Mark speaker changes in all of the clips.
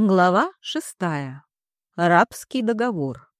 Speaker 1: Глава шестая. Рабский договор.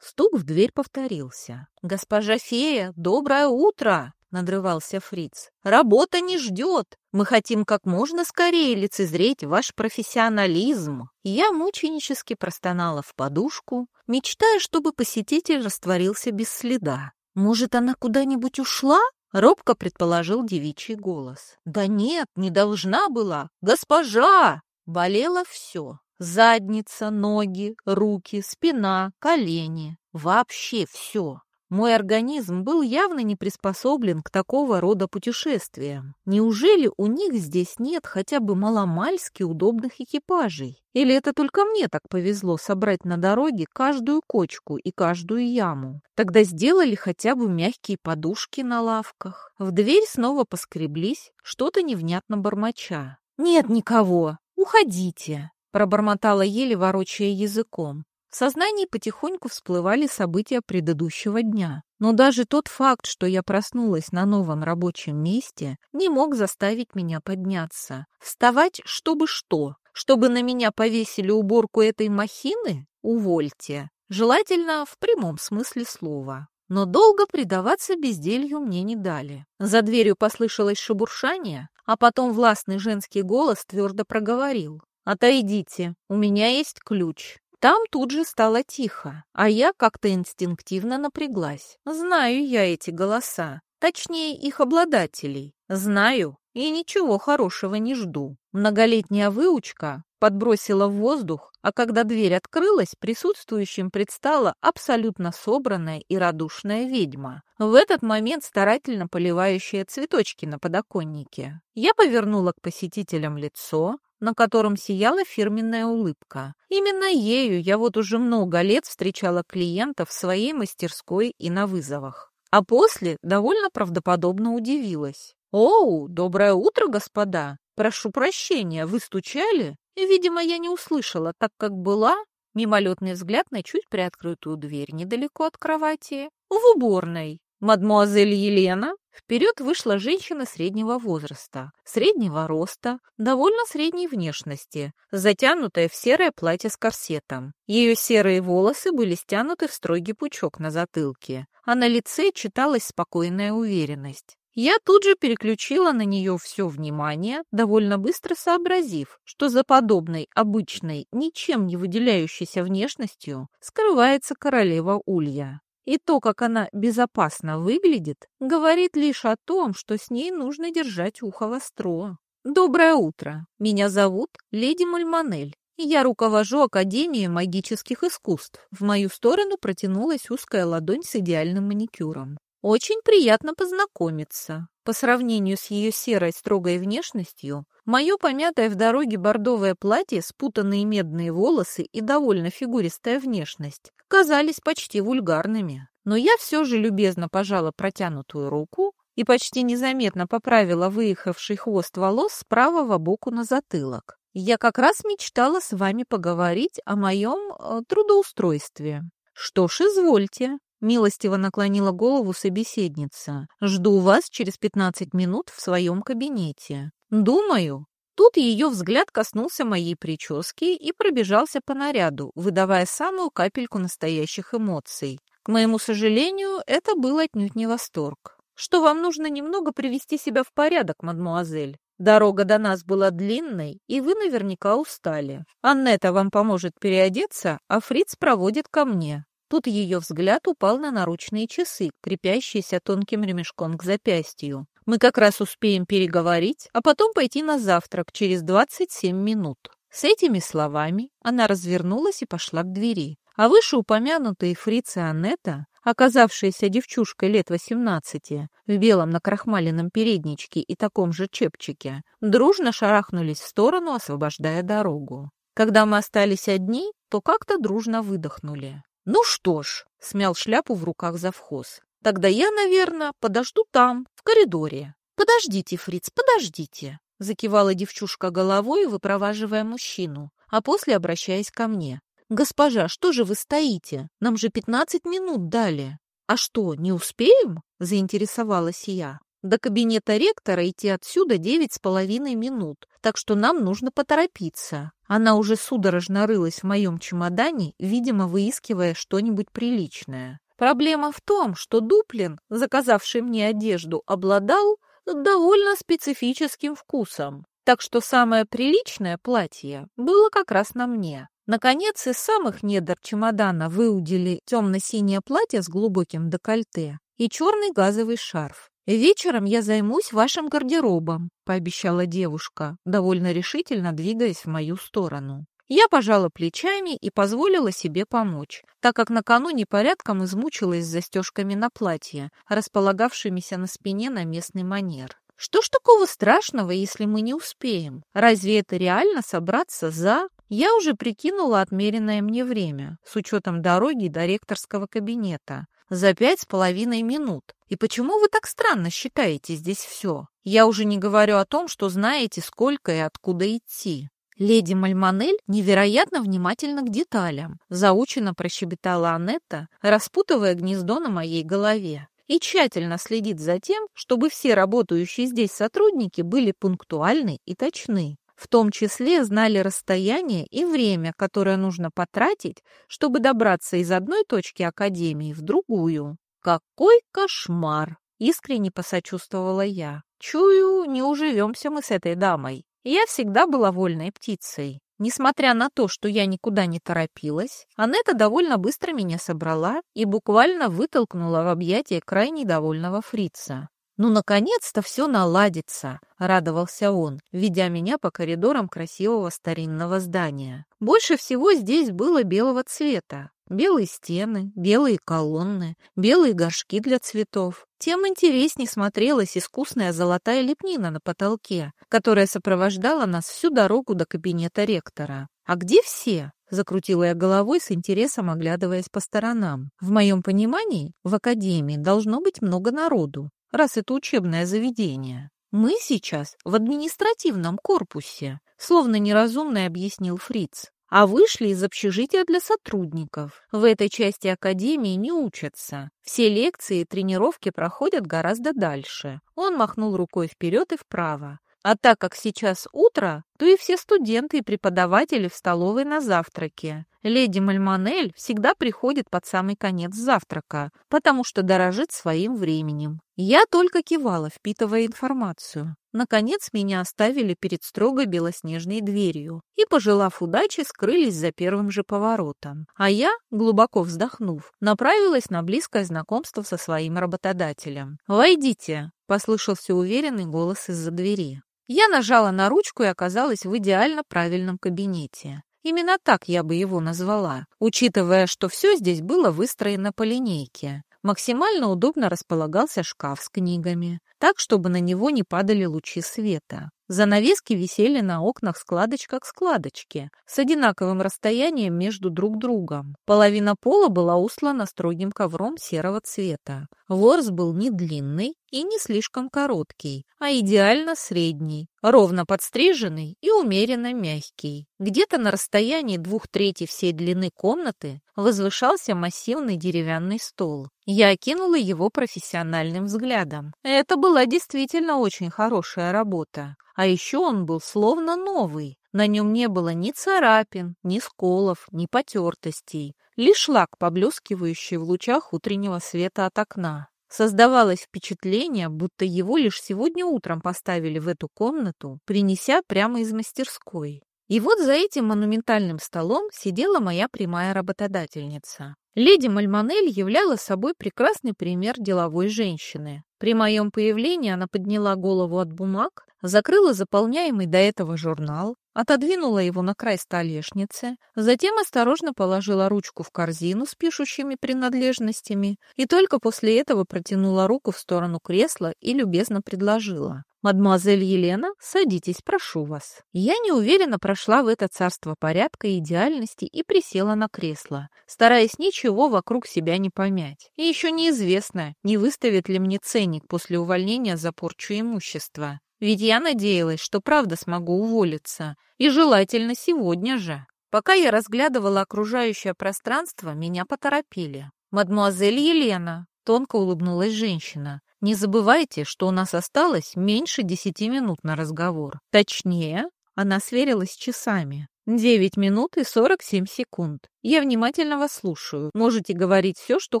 Speaker 1: Стук в дверь повторился. «Госпожа фея, доброе утро!» — надрывался Фриц. «Работа не ждет. Мы хотим как можно скорее лицезреть ваш профессионализм». Я мученически простонала в подушку, мечтая, чтобы посетитель растворился без следа. «Может, она куда-нибудь ушла?» — робко предположил девичий голос. «Да нет, не должна была. Госпожа!» Болело все. Задница, ноги, руки, спина, колени. Вообще все. Мой организм был явно не приспособлен к такого рода путешествиям. Неужели у них здесь нет хотя бы маломальски удобных экипажей? Или это только мне так повезло собрать на дороге каждую кочку и каждую яму? Тогда сделали хотя бы мягкие подушки на лавках. В дверь снова поскреблись, что-то невнятно бормоча. «Нет никого!» «Уходите!» — пробормотала еле, ворочая языком. В сознании потихоньку всплывали события предыдущего дня. Но даже тот факт, что я проснулась на новом рабочем месте, не мог заставить меня подняться. Вставать, чтобы что? Чтобы на меня повесили уборку этой махины? Увольте. Желательно в прямом смысле слова. Но долго предаваться безделью мне не дали. За дверью послышалось шебуршание, а потом властный женский голос твердо проговорил. «Отойдите, у меня есть ключ». Там тут же стало тихо, а я как-то инстинктивно напряглась. Знаю я эти голоса, точнее их обладателей. Знаю и ничего хорошего не жду. Многолетняя выучка подбросила в воздух, а когда дверь открылась, присутствующим предстала абсолютно собранная и радушная ведьма, в этот момент старательно поливающая цветочки на подоконнике. Я повернула к посетителям лицо, на котором сияла фирменная улыбка. Именно ею я вот уже много лет встречала клиентов в своей мастерской и на вызовах. А после довольно правдоподобно удивилась. «Оу, доброе утро, господа! Прошу прощения, вы стучали?» Видимо, я не услышала, так как была мимолетный взгляд на чуть приоткрытую дверь недалеко от кровати, в уборной. Мадмуазель Елена Вперед вышла женщина среднего возраста, среднего роста, довольно средней внешности, затянутая в серое платье с корсетом. Ее серые волосы были стянуты в строгий пучок на затылке, а на лице читалась спокойная уверенность. Я тут же переключила на нее все внимание, довольно быстро сообразив, что за подобной обычной, ничем не выделяющейся внешностью скрывается королева Улья. И то, как она безопасно выглядит, говорит лишь о том, что с ней нужно держать ухо востро. «Доброе утро! Меня зовут Леди Мальмонель. Я руковожу Академией магических искусств. В мою сторону протянулась узкая ладонь с идеальным маникюром. Очень приятно познакомиться. По сравнению с ее серой строгой внешностью, мое помятое в дороге бордовое платье, спутанные медные волосы и довольно фигуристая внешность казались почти вульгарными. Но я все же любезно пожала протянутую руку и почти незаметно поправила выехавший хвост волос с правого боку на затылок. Я как раз мечтала с вами поговорить о моем э, трудоустройстве. Что ж, извольте. Милостиво наклонила голову собеседница. «Жду вас через пятнадцать минут в своем кабинете. Думаю». Тут ее взгляд коснулся моей прически и пробежался по наряду, выдавая самую капельку настоящих эмоций. К моему сожалению, это был отнюдь не восторг. «Что вам нужно немного привести себя в порядок, мадмуазель?» Дорога до нас была длинной, и вы наверняка устали. Аннета вам поможет переодеться, а Фриц проводит ко мне. Тут ее взгляд упал на наручные часы, крепящиеся тонким ремешком к запястью. Мы как раз успеем переговорить, а потом пойти на завтрак через 27 минут. С этими словами она развернулась и пошла к двери. А вышеупомянутые фрицы Аннета, оказавшаяся девчушкой лет 18, в белом накрахмаленном передничке и таком же чепчике, дружно шарахнулись в сторону, освобождая дорогу. Когда мы остались одни, то как-то дружно выдохнули. «Ну что ж», — смял шляпу в руках завхоз, «тогда я, наверное, подожду там, в коридоре». «Подождите, Фриц, подождите», — закивала девчушка головой, выпроваживая мужчину, а после обращаясь ко мне. «Госпожа, что же вы стоите? Нам же пятнадцать минут дали». «А что, не успеем?» — заинтересовалась я. До кабинета ректора идти отсюда девять с половиной минут, так что нам нужно поторопиться. Она уже судорожно рылась в моем чемодане, видимо, выискивая что-нибудь приличное. Проблема в том, что Дуплин, заказавший мне одежду, обладал довольно специфическим вкусом. Так что самое приличное платье было как раз на мне. Наконец, из самых недр чемодана выудили темно-синее платье с глубоким декольте и черный газовый шарф. «Вечером я займусь вашим гардеробом», — пообещала девушка, довольно решительно двигаясь в мою сторону. Я пожала плечами и позволила себе помочь, так как накануне порядком измучилась с застежками на платье, располагавшимися на спине на местный манер. Что ж такого страшного, если мы не успеем? Разве это реально собраться за... Я уже прикинула отмеренное мне время, с учетом дороги до ректорского кабинета за пять с половиной минут. И почему вы так странно считаете здесь все? Я уже не говорю о том, что знаете, сколько и откуда идти. Леди Мальмонель невероятно внимательна к деталям, заученно прощебетала Анетта, распутывая гнездо на моей голове и тщательно следит за тем, чтобы все работающие здесь сотрудники были пунктуальны и точны в том числе знали расстояние и время, которое нужно потратить, чтобы добраться из одной точки Академии в другую. «Какой кошмар!» — искренне посочувствовала я. «Чую, не уживемся мы с этой дамой. Я всегда была вольной птицей. Несмотря на то, что я никуда не торопилась, Анетта довольно быстро меня собрала и буквально вытолкнула в объятия крайне довольного фрица. «Ну, наконец-то все наладится!» — радовался он, ведя меня по коридорам красивого старинного здания. Больше всего здесь было белого цвета. Белые стены, белые колонны, белые горшки для цветов. Тем интереснее смотрелась искусная золотая лепнина на потолке, которая сопровождала нас всю дорогу до кабинета ректора. «А где все?» — закрутила я головой с интересом, оглядываясь по сторонам. «В моем понимании, в академии должно быть много народу раз это учебное заведение. Мы сейчас в административном корпусе, словно неразумно объяснил Фриц. А вышли из общежития для сотрудников. В этой части академии не учатся. Все лекции и тренировки проходят гораздо дальше. Он махнул рукой вперед и вправо. А так как сейчас утро, то и все студенты и преподаватели в столовой на завтраке. Леди Мальмонель всегда приходит под самый конец завтрака, потому что дорожит своим временем. Я только кивала, впитывая информацию. Наконец меня оставили перед строгой белоснежной дверью и, пожелав удачи, скрылись за первым же поворотом. А я, глубоко вздохнув, направилась на близкое знакомство со своим работодателем. «Войдите!» — послышался уверенный голос из-за двери. Я нажала на ручку и оказалась в идеально правильном кабинете. Именно так я бы его назвала, учитывая, что все здесь было выстроено по линейке. Максимально удобно располагался шкаф с книгами, так, чтобы на него не падали лучи света. Занавески висели на окнах складочка к складочке, с одинаковым расстоянием между друг другом. Половина пола была услана строгим ковром серого цвета. Ворс был не длинный и не слишком короткий, а идеально средний, ровно подстриженный и умеренно мягкий. Где-то на расстоянии двух третей всей длины комнаты возвышался массивный деревянный стол. Я окинула его профессиональным взглядом. Это была действительно очень хорошая работа. А еще он был словно новый. На нем не было ни царапин, ни сколов, ни потертостей. Лишь лак, поблескивающий в лучах утреннего света от окна. Создавалось впечатление, будто его лишь сегодня утром поставили в эту комнату, принеся прямо из мастерской. И вот за этим монументальным столом сидела моя прямая работодательница. Леди Мальмонель являла собой прекрасный пример деловой женщины. При моем появлении она подняла голову от бумаг, закрыла заполняемый до этого журнал, отодвинула его на край столешницы, затем осторожно положила ручку в корзину с пишущими принадлежностями и только после этого протянула руку в сторону кресла и любезно предложила. «Мадемуазель Елена, садитесь, прошу вас». Я неуверенно прошла в это царство порядка и идеальности и присела на кресло, стараясь ничего вокруг себя не помять. И еще неизвестно, не выставит ли мне ценник после увольнения за порчу имущества. Ведь я надеялась, что правда смогу уволиться, и желательно сегодня же. Пока я разглядывала окружающее пространство, меня поторопили. «Мадемуазель Елена», — тонко улыбнулась женщина, Не забывайте, что у нас осталось меньше десяти минут на разговор. Точнее, она сверилась с часами. Девять минут и сорок семь секунд. Я внимательно вас слушаю. Можете говорить все, что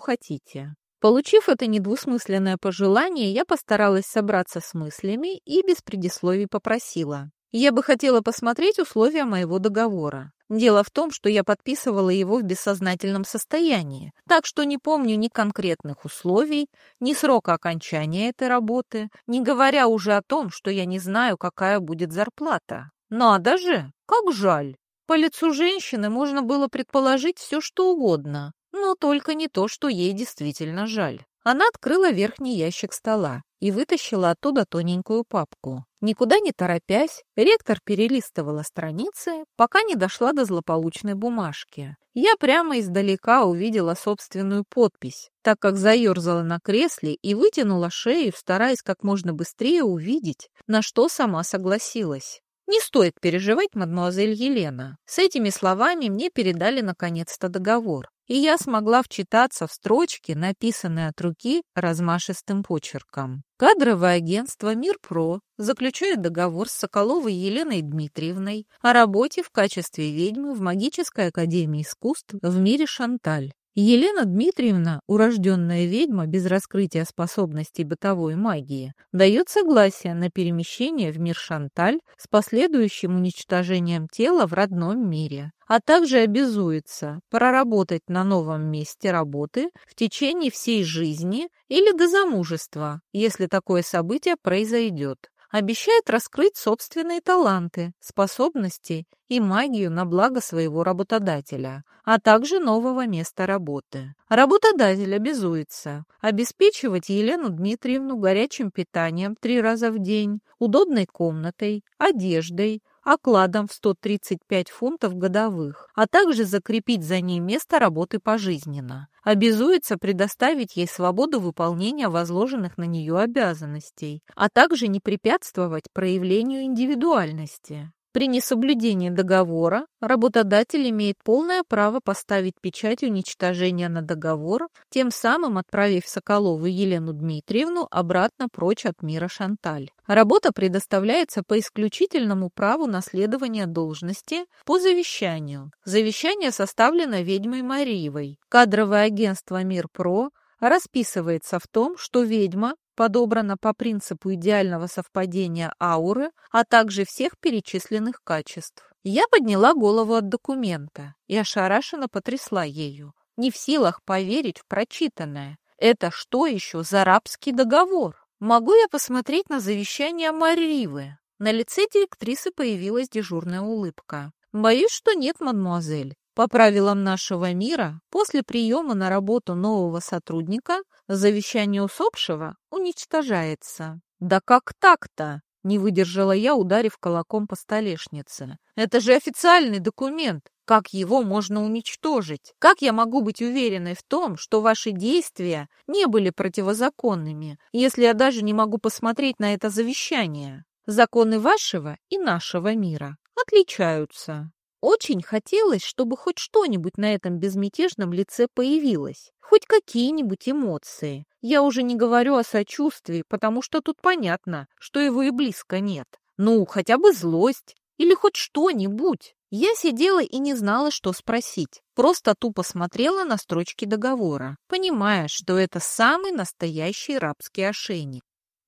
Speaker 1: хотите. Получив это недвусмысленное пожелание, я постаралась собраться с мыслями и без предисловий попросила. Я бы хотела посмотреть условия моего договора. Дело в том, что я подписывала его в бессознательном состоянии, так что не помню ни конкретных условий, ни срока окончания этой работы, не говоря уже о том, что я не знаю, какая будет зарплата. Надо же, как жаль. По лицу женщины можно было предположить все, что угодно, но только не то, что ей действительно жаль. Она открыла верхний ящик стола и вытащила оттуда тоненькую папку. Никуда не торопясь, ректор перелистывала страницы, пока не дошла до злополучной бумажки. Я прямо издалека увидела собственную подпись, так как заерзала на кресле и вытянула шею, стараясь как можно быстрее увидеть, на что сама согласилась. «Не стоит переживать, мадемуазель Елена». С этими словами мне передали наконец-то договор и я смогла вчитаться в строчки, написанные от руки размашистым почерком. Кадровое агентство «Мирпро» заключает договор с Соколовой Еленой Дмитриевной о работе в качестве ведьмы в Магической академии искусств в мире Шанталь. Елена Дмитриевна, урожденная ведьма без раскрытия способностей бытовой магии, дает согласие на перемещение в мир Шанталь с последующим уничтожением тела в родном мире, а также обязуется проработать на новом месте работы в течение всей жизни или до замужества, если такое событие произойдет обещает раскрыть собственные таланты, способности и магию на благо своего работодателя, а также нового места работы. Работодатель обязуется обеспечивать Елену Дмитриевну горячим питанием три раза в день, удобной комнатой, одеждой, окладом в 135 фунтов годовых, а также закрепить за ней место работы пожизненно. Обязуется предоставить ей свободу выполнения возложенных на нее обязанностей, а также не препятствовать проявлению индивидуальности. При несоблюдении договора работодатель имеет полное право поставить печать уничтожения на договор, тем самым отправив Соколову Елену Дмитриевну обратно прочь от мира Шанталь. Работа предоставляется по исключительному праву наследования должности по завещанию. Завещание составлено ведьмой Мариевой. Кадровое агентство «Мир-Про» расписывается в том, что ведьма подобрана по принципу идеального совпадения ауры, а также всех перечисленных качеств. Я подняла голову от документа и ошарашенно потрясла ею, не в силах поверить в прочитанное. Это что еще за рабский договор? Могу я посмотреть на завещание Маривы? На лице директрисы появилась дежурная улыбка. «Боюсь, что нет, мадемуазель. По правилам нашего мира, после приема на работу нового сотрудника завещание усопшего уничтожается. Да как так-то? Не выдержала я, ударив кулаком по столешнице. Это же официальный документ. Как его можно уничтожить? Как я могу быть уверенной в том, что ваши действия не были противозаконными, если я даже не могу посмотреть на это завещание? Законы вашего и нашего мира отличаются. Очень хотелось, чтобы хоть что-нибудь на этом безмятежном лице появилось, хоть какие-нибудь эмоции. Я уже не говорю о сочувствии, потому что тут понятно, что его и близко нет. Ну, хотя бы злость или хоть что-нибудь. Я сидела и не знала, что спросить. Просто тупо смотрела на строчки договора, понимая, что это самый настоящий рабский ошейник.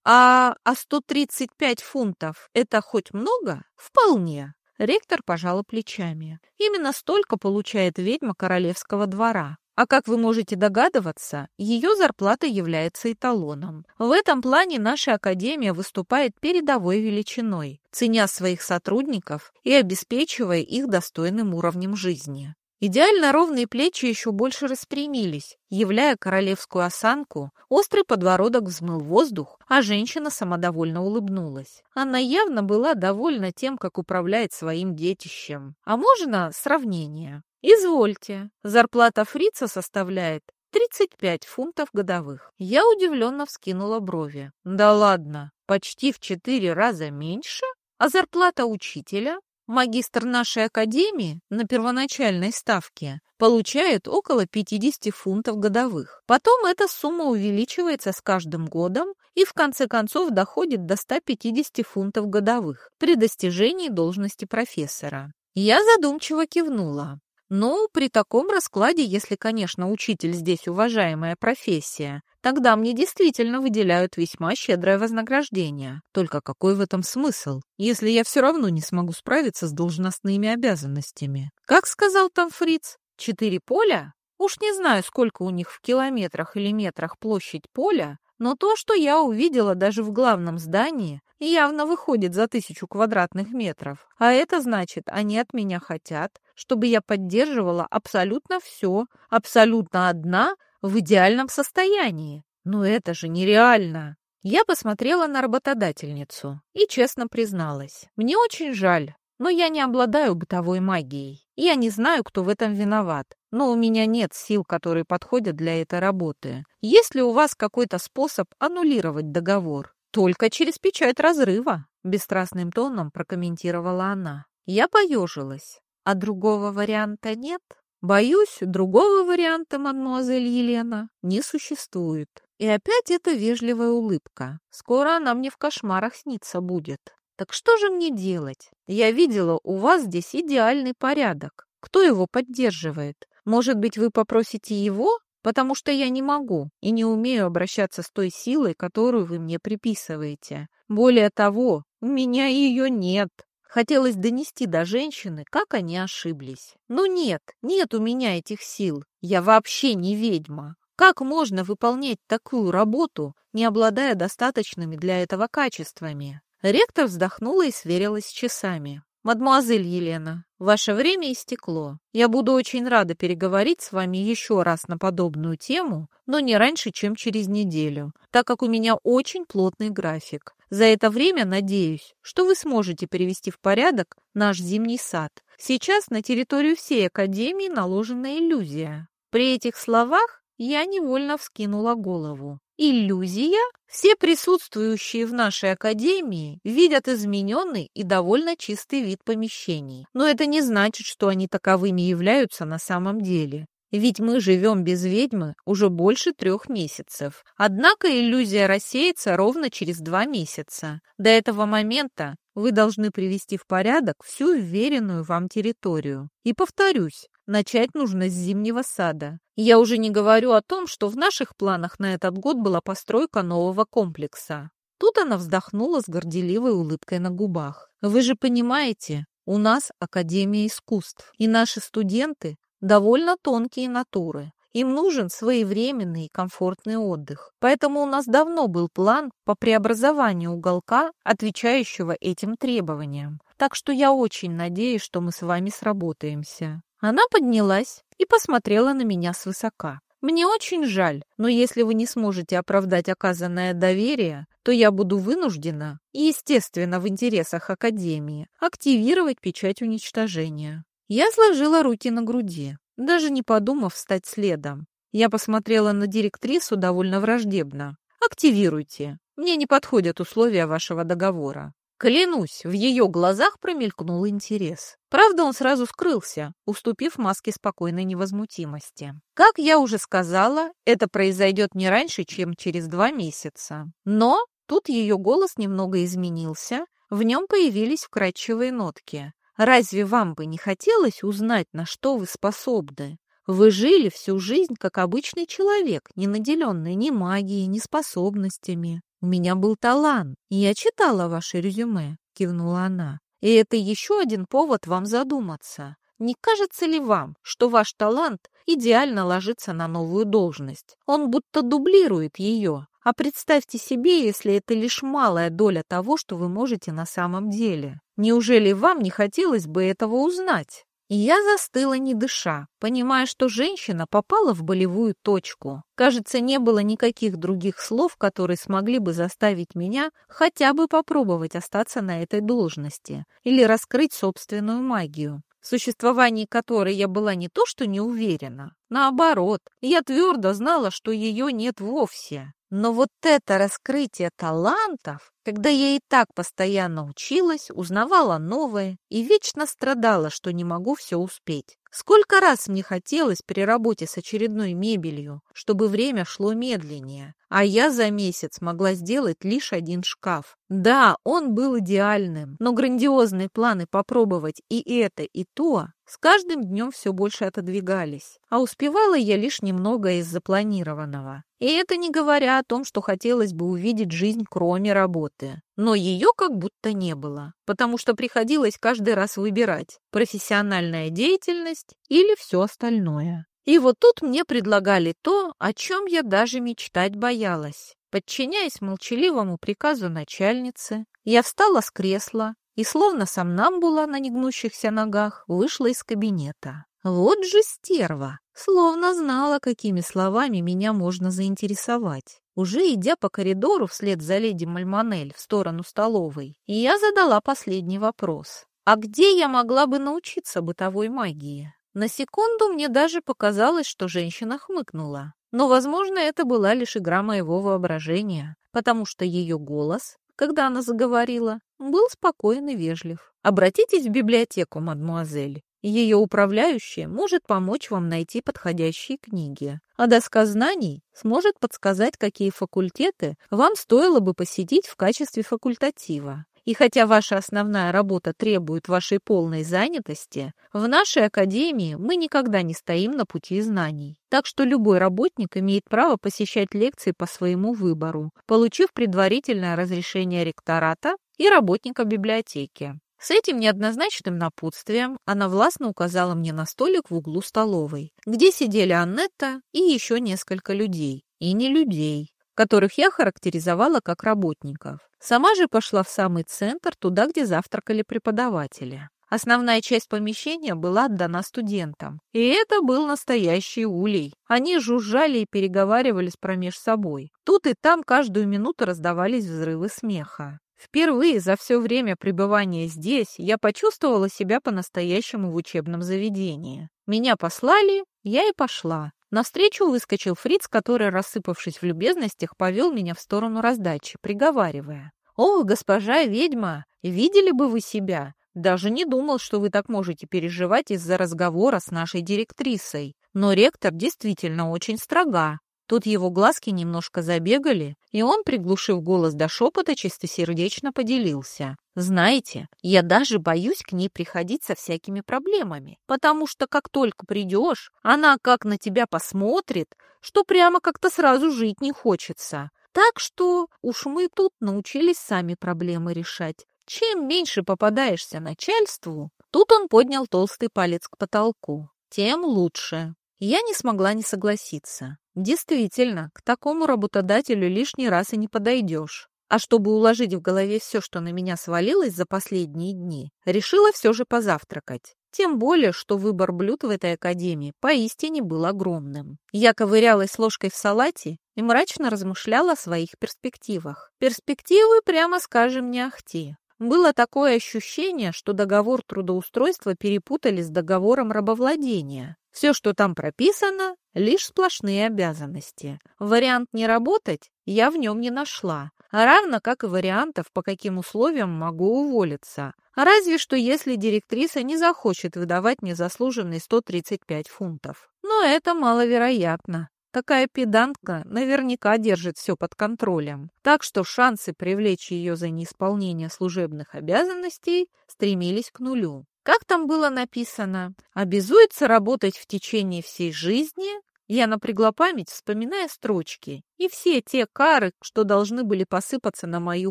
Speaker 1: А, а 135 фунтов – это хоть много? Вполне. Ректор пожала плечами. Именно столько получает ведьма королевского двора. А как вы можете догадываться, ее зарплата является эталоном. В этом плане наша академия выступает передовой величиной, ценя своих сотрудников и обеспечивая их достойным уровнем жизни. Идеально ровные плечи еще больше распрямились, являя королевскую осанку, острый подбородок взмыл воздух, а женщина самодовольно улыбнулась. Она явно была довольна тем, как управляет своим детищем. А можно сравнение? Извольте, зарплата фрица составляет 35 фунтов годовых. Я удивленно вскинула брови. Да ладно, почти в четыре раза меньше? А зарплата учителя? Магистр нашей академии на первоначальной ставке получает около 50 фунтов годовых. Потом эта сумма увеличивается с каждым годом и в конце концов доходит до 150 фунтов годовых при достижении должности профессора. Я задумчиво кивнула. Ну, при таком раскладе, если, конечно, учитель здесь уважаемая профессия, тогда мне действительно выделяют весьма щедрое вознаграждение. Только какой в этом смысл, если я все равно не смогу справиться с должностными обязанностями? Как сказал там Фриц, четыре поля? Уж не знаю, сколько у них в километрах или метрах площадь поля, но то, что я увидела даже в главном здании, явно выходит за тысячу квадратных метров. А это значит, они от меня хотят, чтобы я поддерживала абсолютно все, абсолютно одна, в идеальном состоянии. Но это же нереально. Я посмотрела на работодательницу и честно призналась. Мне очень жаль, но я не обладаю бытовой магией. Я не знаю, кто в этом виноват но у меня нет сил, которые подходят для этой работы. Есть ли у вас какой-то способ аннулировать договор? Только через печать разрыва, бесстрастным тоном прокомментировала она. Я поежилась. А другого варианта нет? Боюсь, другого варианта, мадемуазель Елена, не существует. И опять эта вежливая улыбка. Скоро она мне в кошмарах снится будет. Так что же мне делать? Я видела, у вас здесь идеальный порядок. Кто его поддерживает? Может быть, вы попросите его? Потому что я не могу и не умею обращаться с той силой, которую вы мне приписываете. Более того, у меня ее нет. Хотелось донести до женщины, как они ошиблись. Но нет, нет у меня этих сил. Я вообще не ведьма. Как можно выполнять такую работу, не обладая достаточными для этого качествами? Ректор вздохнула и сверилась с часами. «Мадемуазель Елена, ваше время истекло. Я буду очень рада переговорить с вами еще раз на подобную тему, но не раньше, чем через неделю, так как у меня очень плотный график. За это время надеюсь, что вы сможете привести в порядок наш зимний сад. Сейчас на территорию всей Академии наложена иллюзия». При этих словах я невольно вскинула голову. Иллюзия? Все присутствующие в нашей академии видят измененный и довольно чистый вид помещений. Но это не значит, что они таковыми являются на самом деле. Ведь мы живем без ведьмы уже больше трех месяцев. Однако иллюзия рассеется ровно через два месяца. До этого момента вы должны привести в порядок всю вверенную вам территорию. И повторюсь, начать нужно с зимнего сада. Я уже не говорю о том, что в наших планах на этот год была постройка нового комплекса. Тут она вздохнула с горделивой улыбкой на губах. Вы же понимаете, у нас Академия искусств, и наши студенты довольно тонкие натуры. Им нужен своевременный и комфортный отдых. Поэтому у нас давно был план по преобразованию уголка, отвечающего этим требованиям. Так что я очень надеюсь, что мы с вами сработаемся. Она поднялась и посмотрела на меня свысока. «Мне очень жаль, но если вы не сможете оправдать оказанное доверие, то я буду вынуждена, естественно, в интересах Академии, активировать печать уничтожения». Я сложила руки на груди, даже не подумав встать следом. Я посмотрела на директрису довольно враждебно. «Активируйте. Мне не подходят условия вашего договора». Клянусь, в ее глазах промелькнул интерес. Правда, он сразу скрылся, уступив маске спокойной невозмутимости. Как я уже сказала, это произойдет не раньше, чем через два месяца. Но тут ее голос немного изменился, в нем появились вкрадчивые нотки. Разве вам бы не хотелось узнать, на что вы способны? Вы жили всю жизнь как обычный человек, не наделенный ни магией, ни способностями. У меня был талант, и я читала ваше резюме, кивнула она. И это еще один повод вам задуматься. Не кажется ли вам, что ваш талант идеально ложится на новую должность? Он будто дублирует ее. А представьте себе, если это лишь малая доля того, что вы можете на самом деле. Неужели вам не хотелось бы этого узнать? Я застыла, не дыша, понимая, что женщина попала в болевую точку. Кажется, не было никаких других слов, которые смогли бы заставить меня хотя бы попробовать остаться на этой должности или раскрыть собственную магию, в существовании которой я была не то что не уверена, Наоборот, я твердо знала, что ее нет вовсе. Но вот это раскрытие талантов, когда я и так постоянно училась, узнавала новое и вечно страдала, что не могу все успеть. Сколько раз мне хотелось при работе с очередной мебелью, чтобы время шло медленнее, а я за месяц могла сделать лишь один шкаф. Да, он был идеальным, но грандиозные планы попробовать и это, и то с каждым днем все больше отодвигались, а успевала я лишь немного из запланированного. И это не говоря о том, что хотелось бы увидеть жизнь кроме работы. Но ее как будто не было, потому что приходилось каждый раз выбирать профессиональная деятельность или все остальное. И вот тут мне предлагали то, о чем я даже мечтать боялась. Подчиняясь молчаливому приказу начальницы, я встала с кресла и, словно сам нам была на негнущихся ногах, вышла из кабинета. Вот же стерва! Словно знала, какими словами меня можно заинтересовать. Уже идя по коридору вслед за леди Мальмонель в сторону столовой, я задала последний вопрос. А где я могла бы научиться бытовой магии? На секунду мне даже показалось, что женщина хмыкнула. Но, возможно, это была лишь игра моего воображения, потому что ее голос, когда она заговорила, был спокоен и вежлив. «Обратитесь в библиотеку, мадмуазель. Ее управляющая может помочь вам найти подходящие книги, а доска знаний сможет подсказать, какие факультеты вам стоило бы посетить в качестве факультатива. И хотя ваша основная работа требует вашей полной занятости, в нашей академии мы никогда не стоим на пути знаний. Так что любой работник имеет право посещать лекции по своему выбору, получив предварительное разрешение ректората и работника библиотеки. С этим неоднозначным напутствием она властно указала мне на столик в углу столовой, где сидели Аннетта и еще несколько людей. И не людей, которых я характеризовала как работников. Сама же пошла в самый центр, туда, где завтракали преподаватели. Основная часть помещения была отдана студентам. И это был настоящий улей. Они жужжали и переговаривались промеж собой. Тут и там каждую минуту раздавались взрывы смеха. Впервые за все время пребывания здесь я почувствовала себя по-настоящему в учебном заведении. Меня послали, я и пошла. Навстречу выскочил фриц, который, рассыпавшись в любезностях, повел меня в сторону раздачи, приговаривая. «О, госпожа ведьма, видели бы вы себя! Даже не думал, что вы так можете переживать из-за разговора с нашей директрисой. Но ректор действительно очень строга. Тут его глазки немножко забегали, и он, приглушив голос до шепота, чистосердечно поделился. «Знаете, я даже боюсь к ней приходить со всякими проблемами, потому что как только придешь, она как на тебя посмотрит, что прямо как-то сразу жить не хочется. Так что уж мы тут научились сами проблемы решать. Чем меньше попадаешься начальству, тут он поднял толстый палец к потолку, тем лучше. Я не смогла не согласиться. Действительно, к такому работодателю лишний раз и не подойдешь. А чтобы уложить в голове все, что на меня свалилось за последние дни, решила все же позавтракать. Тем более, что выбор блюд в этой академии поистине был огромным. Я ковырялась ложкой в салате и мрачно размышляла о своих перспективах. Перспективы, прямо скажем, не ахти. Было такое ощущение, что договор трудоустройства перепутали с договором рабовладения. Все, что там прописано, лишь сплошные обязанности. Вариант не работать я в нем не нашла, равно как и вариантов, по каким условиям могу уволиться. Разве что если директриса не захочет выдавать мне заслуженные 135 фунтов. Но это маловероятно. Такая педантка наверняка держит все под контролем, так что шансы привлечь ее за неисполнение служебных обязанностей стремились к нулю. Как там было написано? Обязуется работать в течение всей жизни? Я напрягла память, вспоминая строчки, и все те кары, что должны были посыпаться на мою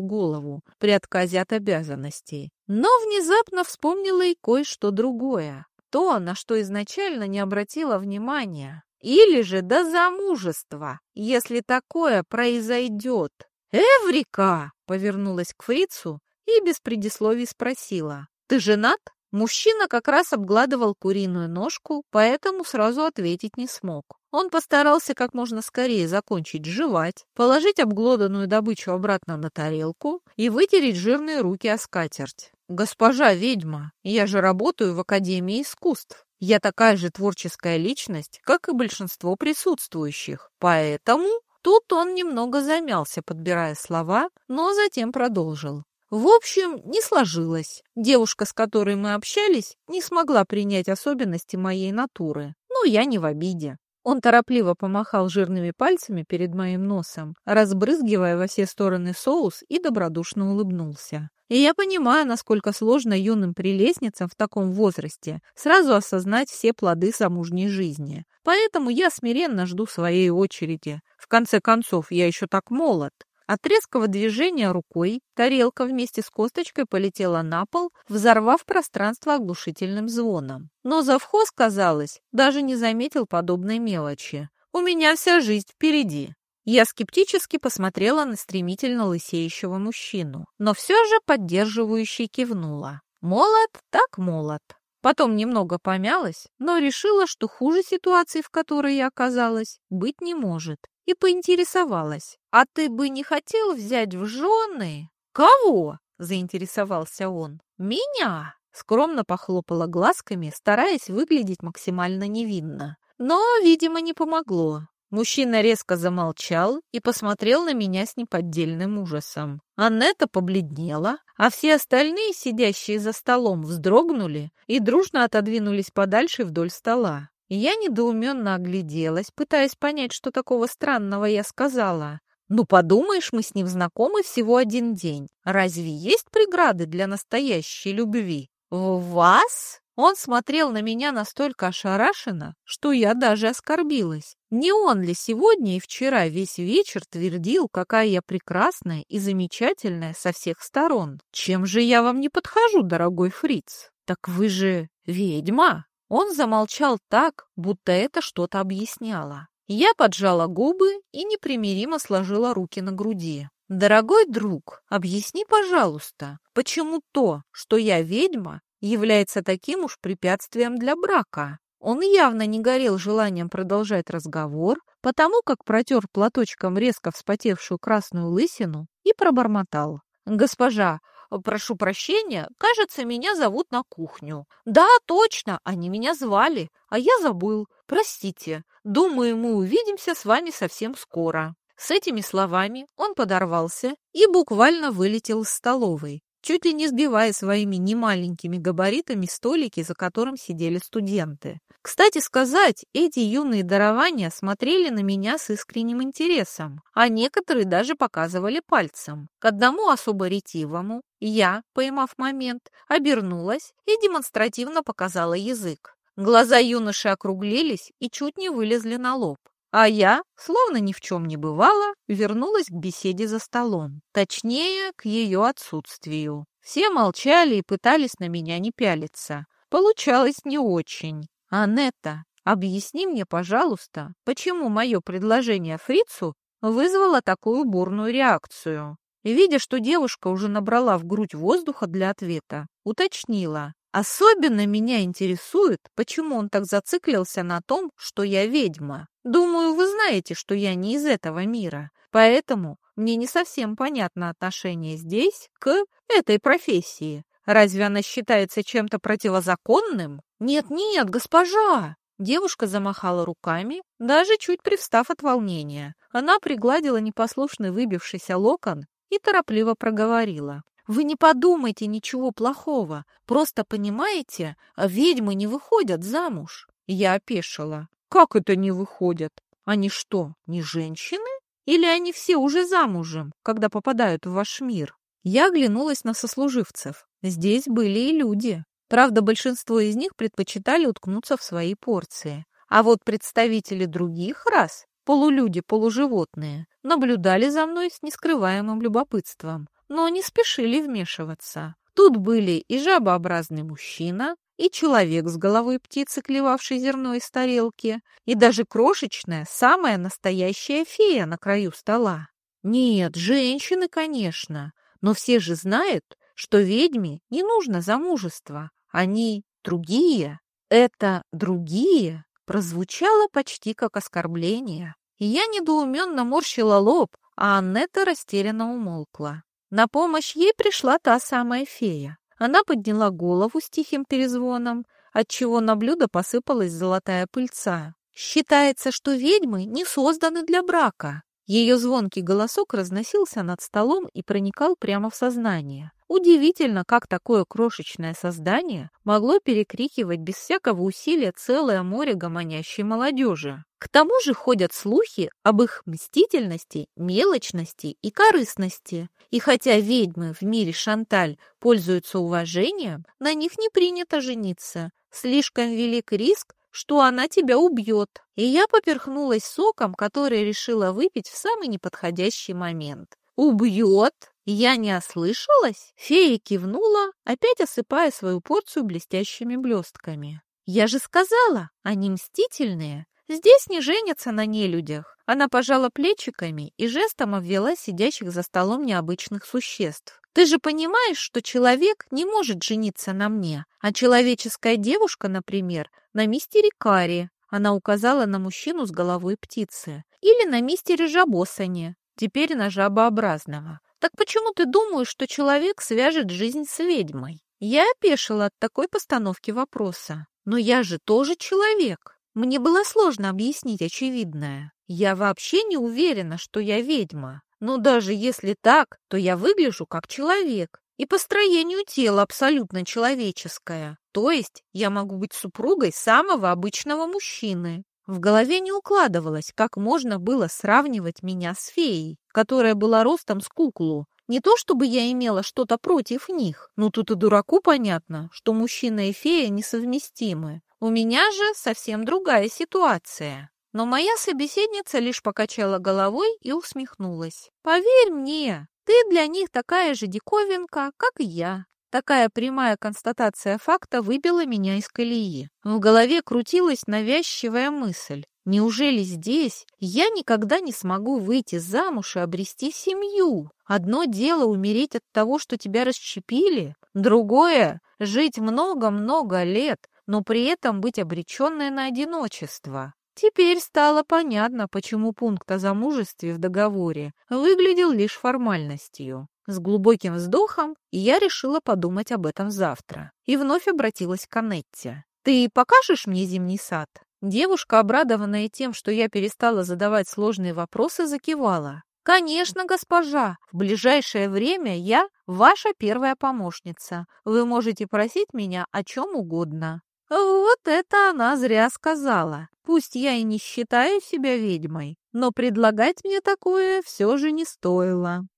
Speaker 1: голову при отказе от обязанностей. Но внезапно вспомнила и кое-что другое. То, на что изначально не обратила внимания. Или же до замужества, если такое произойдет. «Эврика!» — повернулась к фрицу и без предисловий спросила. «Ты женат?» Мужчина как раз обгладывал куриную ножку, поэтому сразу ответить не смог. Он постарался как можно скорее закончить жевать, положить обглоданную добычу обратно на тарелку и вытереть жирные руки о скатерть. «Госпожа ведьма, я же работаю в Академии искусств. Я такая же творческая личность, как и большинство присутствующих, поэтому тут он немного замялся, подбирая слова, но затем продолжил. В общем, не сложилось. Девушка, с которой мы общались, не смогла принять особенности моей натуры. Но я не в обиде. Он торопливо помахал жирными пальцами перед моим носом, разбрызгивая во все стороны соус и добродушно улыбнулся. И я понимаю, насколько сложно юным прелестницам в таком возрасте сразу осознать все плоды замужней жизни. Поэтому я смиренно жду своей очереди. В конце концов, я еще так молод. От резкого движения рукой тарелка вместе с косточкой полетела на пол, взорвав пространство оглушительным звоном. Но завхоз, казалось, даже не заметил подобной мелочи. «У меня вся жизнь впереди». Я скептически посмотрела на стремительно лысеющего мужчину, но все же поддерживающе кивнула. «Молод так молод». Потом немного помялась, но решила, что хуже ситуации, в которой я оказалась, быть не может и поинтересовалась. «А ты бы не хотел взять в жены?» «Кого?» – заинтересовался он. «Меня!» – скромно похлопала глазками, стараясь выглядеть максимально невинно. Но, видимо, не помогло. Мужчина резко замолчал и посмотрел на меня с неподдельным ужасом. Аннета побледнела, а все остальные, сидящие за столом, вздрогнули и дружно отодвинулись подальше вдоль стола. Я недоуменно огляделась, пытаясь понять, что такого странного я сказала. «Ну, подумаешь, мы с ним знакомы всего один день. Разве есть преграды для настоящей любви?» «В вас?» Он смотрел на меня настолько ошарашенно, что я даже оскорбилась. Не он ли сегодня и вчера весь вечер твердил, какая я прекрасная и замечательная со всех сторон? Чем же я вам не подхожу, дорогой фриц? Так вы же ведьма? Он замолчал так, будто это что-то объясняло. Я поджала губы и непримиримо сложила руки на груди. «Дорогой друг, объясни, пожалуйста, почему то, что я ведьма, является таким уж препятствием для брака?» Он явно не горел желанием продолжать разговор, потому как протер платочком резко вспотевшую красную лысину и пробормотал. «Госпожа, «Прошу прощения, кажется, меня зовут на кухню». «Да, точно, они меня звали, а я забыл. Простите. Думаю, мы увидимся с вами совсем скоро». С этими словами он подорвался и буквально вылетел из столовой, чуть ли не сбивая своими немаленькими габаритами столики, за которым сидели студенты. Кстати сказать, эти юные дарования смотрели на меня с искренним интересом, а некоторые даже показывали пальцем. К одному особо ретивому я, поймав момент, обернулась и демонстративно показала язык. Глаза юноши округлились и чуть не вылезли на лоб. А я, словно ни в чем не бывало, вернулась к беседе за столом. Точнее, к ее отсутствию. Все молчали и пытались на меня не пялиться. Получалось не очень. «Анетта, объясни мне, пожалуйста, почему мое предложение Фрицу вызвало такую бурную реакцию?» Видя, что девушка уже набрала в грудь воздуха для ответа, уточнила. «Особенно меня интересует, почему он так зациклился на том, что я ведьма. Думаю, вы знаете, что я не из этого мира, поэтому мне не совсем понятно отношение здесь к этой профессии. Разве она считается чем-то противозаконным? Нет-нет, госпожа! Девушка замахала руками, даже чуть привстав от волнения. Она пригладила непослушный выбившийся локон и торопливо проговорила. «Вы не подумайте ничего плохого. Просто понимаете, ведьмы не выходят замуж». Я опешила. «Как это не выходят? Они что, не женщины? Или они все уже замужем, когда попадают в ваш мир?» Я оглянулась на сослуживцев. Здесь были и люди. Правда, большинство из них предпочитали уткнуться в свои порции. А вот представители других рас, полулюди, полуживотные, наблюдали за мной с нескрываемым любопытством, но не спешили вмешиваться. Тут были и жабообразный мужчина, и человек с головой птицы, клевавший зерно из тарелки, и даже крошечная, самая настоящая фея на краю стола. Нет, женщины, конечно, но все же знают, что ведьме не нужно замужество, они другие. Это «другие» прозвучало почти как оскорбление. И я недоуменно морщила лоб, а Аннета растерянно умолкла. На помощь ей пришла та самая фея. Она подняла голову с тихим перезвоном, отчего на блюдо посыпалась золотая пыльца. Считается, что ведьмы не созданы для брака. Ее звонкий голосок разносился над столом и проникал прямо в сознание. Удивительно, как такое крошечное создание могло перекрикивать без всякого усилия целое море гомонящей молодежи. К тому же ходят слухи об их мстительности, мелочности и корыстности. И хотя ведьмы в мире Шанталь пользуются уважением, на них не принято жениться. Слишком велик риск, что она тебя убьет. И я поперхнулась соком, который решила выпить в самый неподходящий момент. «Убьет?» Я не ослышалась? Фея кивнула, опять осыпая свою порцию блестящими блестками. Я же сказала, они мстительные. Здесь не женятся на нелюдях. Она пожала плечиками и жестом обвела сидящих за столом необычных существ. Ты же понимаешь, что человек не может жениться на мне, а человеческая девушка, например, на мистере Карри. Она указала на мужчину с головой птицы. Или на мистере Жабосане, теперь на жабообразного. Так почему ты думаешь, что человек свяжет жизнь с ведьмой? Я опешила от такой постановки вопроса. Но я же тоже человек. Мне было сложно объяснить очевидное. Я вообще не уверена, что я ведьма. Но даже если так, то я выгляжу как человек. И по строению тела абсолютно человеческое. То есть я могу быть супругой самого обычного мужчины. В голове не укладывалось, как можно было сравнивать меня с феей, которая была ростом с куклу. Не то чтобы я имела что-то против них, но тут и дураку понятно, что мужчина и фея несовместимы. У меня же совсем другая ситуация. Но моя собеседница лишь покачала головой и усмехнулась. «Поверь мне, ты для них такая же диковинка, как и я. Такая прямая констатация факта выбила меня из колеи. В голове крутилась навязчивая мысль. Неужели здесь я никогда не смогу выйти замуж и обрести семью? Одно дело умереть от того, что тебя расщепили, другое — жить много-много лет, но при этом быть обреченной на одиночество. Теперь стало понятно, почему пункт о замужестве в договоре выглядел лишь формальностью. С глубоким вздохом я решила подумать об этом завтра и вновь обратилась к Анетте. «Ты покажешь мне зимний сад?» Девушка, обрадованная тем, что я перестала задавать сложные вопросы, закивала. «Конечно, госпожа. В ближайшее время я ваша первая помощница. Вы можете просить меня о чем угодно». Вот это она зря сказала. Пусть я и не считаю себя ведьмой, но предлагать мне такое все же не стоило.